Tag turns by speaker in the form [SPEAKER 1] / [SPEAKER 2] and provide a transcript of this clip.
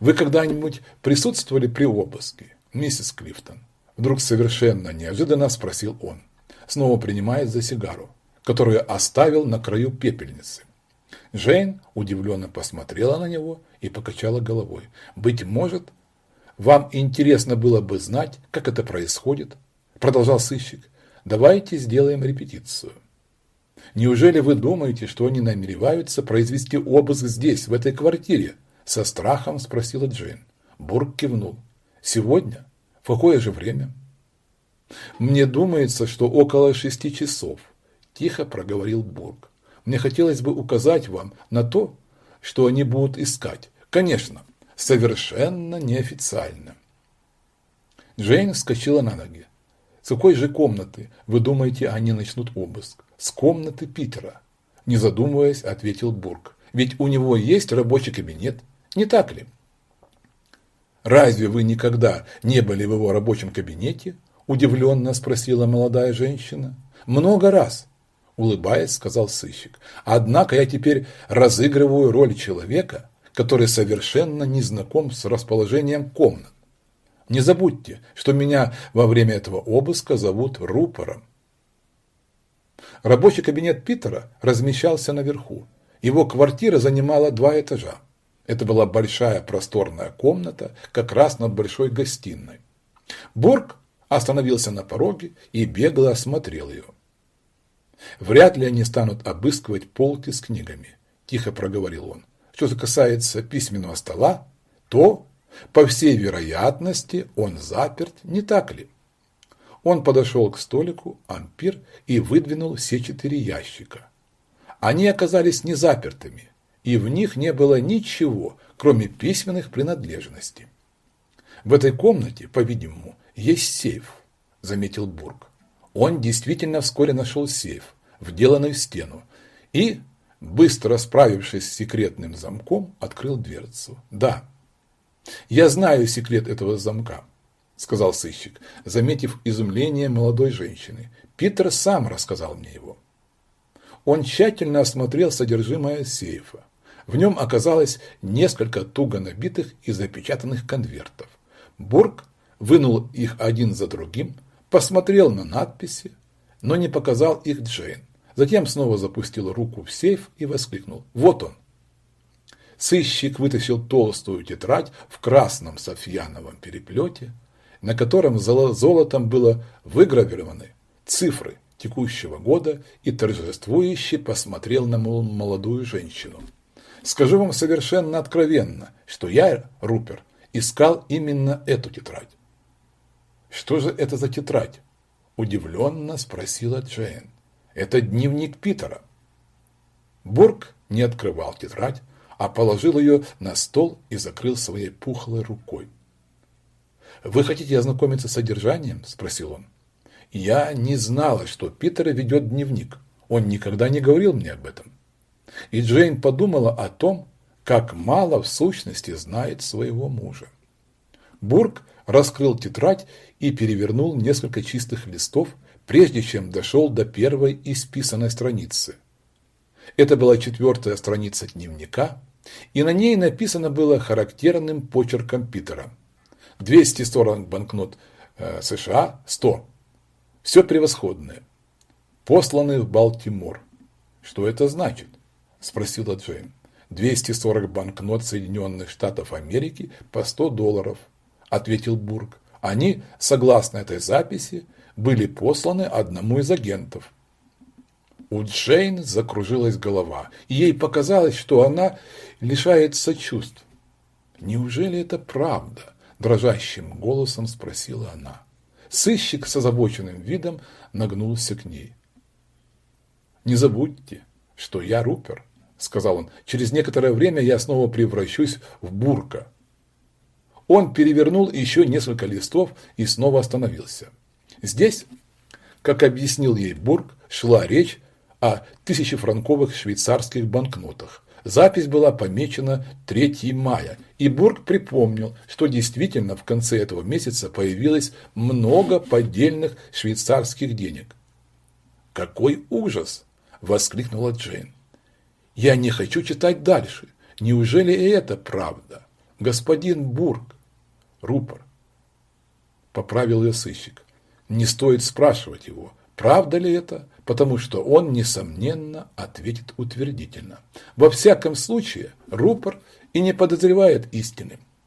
[SPEAKER 1] Вы когда-нибудь присутствовали при обыске, миссис Клифтон? Вдруг совершенно неожиданно спросил он, снова принимаясь за сигару, которую оставил на краю пепельницы. Джейн удивленно посмотрела на него и покачала головой. «Быть может, вам интересно было бы знать, как это происходит?» Продолжал сыщик. «Давайте сделаем репетицию. Неужели вы думаете, что они намереваются произвести обыск здесь, в этой квартире?» Со страхом спросила Джейн. Бург кивнул. «Сегодня? В какое же время?» «Мне думается, что около шести часов», – тихо проговорил Бург. «Мне хотелось бы указать вам на то, что они будут искать. Конечно, совершенно неофициально». Джейн вскочила на ноги. С какой же комнаты, вы думаете, они начнут обыск? С комнаты Питера. Не задумываясь, ответил Бург. Ведь у него есть рабочий кабинет, не так ли? Разве вы никогда не были в его рабочем кабинете? Удивленно спросила молодая женщина. Много раз, улыбаясь, сказал сыщик. Однако я теперь разыгрываю роль человека, который совершенно не знаком с расположением комнат. Не забудьте, что меня во время этого обыска зовут рупором. Рабочий кабинет Питера размещался наверху. Его квартира занимала два этажа. Это была большая просторная комната, как раз над большой гостиной. Бург остановился на пороге и бегло осмотрел ее. «Вряд ли они станут обыскивать полки с книгами», – тихо проговорил он. «Что касается письменного стола, то по всей вероятности, он заперт, не так ли? Он подошел к столику ампир и выдвинул все четыре ящика. Они оказались не запертыми, и в них не было ничего, кроме письменных принадлежностей. В этой комнате, по-видимому, есть сейф, заметил Бург. Он действительно вскоре нашел сейф, вделанный в стену, и, быстро справившись с секретным замком, открыл дверцу. Да, «Я знаю секрет этого замка», – сказал сыщик, заметив изумление молодой женщины. «Питер сам рассказал мне его». Он тщательно осмотрел содержимое сейфа. В нем оказалось несколько туго набитых и запечатанных конвертов. Бург вынул их один за другим, посмотрел на надписи, но не показал их Джейн. Затем снова запустил руку в сейф и воскликнул. «Вот он!» Сыщик вытащил толстую тетрадь в красном софьяновом переплете, на котором золотом было выгравированы цифры текущего года и торжествующе посмотрел на молодую женщину. Скажу вам совершенно откровенно, что я, Рупер, искал именно эту тетрадь. Что же это за тетрадь? Удивленно спросила Джейн. Это дневник Питера. Бург не открывал тетрадь, а положил ее на стол и закрыл своей пухлой рукой. «Вы хотите ознакомиться с содержанием?» – спросил он. «Я не знала, что Питер ведет дневник. Он никогда не говорил мне об этом». И Джейн подумала о том, как мало в сущности знает своего мужа. Бург раскрыл тетрадь и перевернул несколько чистых листов, прежде чем дошел до первой исписанной страницы. Это была четвертая страница дневника, и на ней написано было характерным почерком Питера. 240 банкнот э, США, 100. Все превосходное. Посланы в Балтимор. Что это значит? Спросила Джейн. 240 банкнот Соединенных Штатов Америки по 100 долларов, ответил Бург. Они, согласно этой записи, были посланы одному из агентов. У Джейн закружилась голова, и ей показалось, что она лишается чувств. «Неужели это правда?» – дрожащим голосом спросила она. Сыщик с озабоченным видом нагнулся к ней. «Не забудьте, что я Рупер», – сказал он. «Через некоторое время я снова превращусь в бурка». Он перевернул еще несколько листов и снова остановился. Здесь, как объяснил ей Бург, шла речь о тысячефранковых швейцарских банкнотах. Запись была помечена 3 мая, и Бург припомнил, что действительно в конце этого месяца появилось много поддельных швейцарских денег. «Какой ужас!» – воскликнула Джейн. «Я не хочу читать дальше. Неужели и это правда?» господин Бург, рупор, поправил ее сыщик. Не стоит спрашивать его, правда ли это, потому что он, несомненно, ответит утвердительно. Во всяком случае, рупор и не подозревает истины.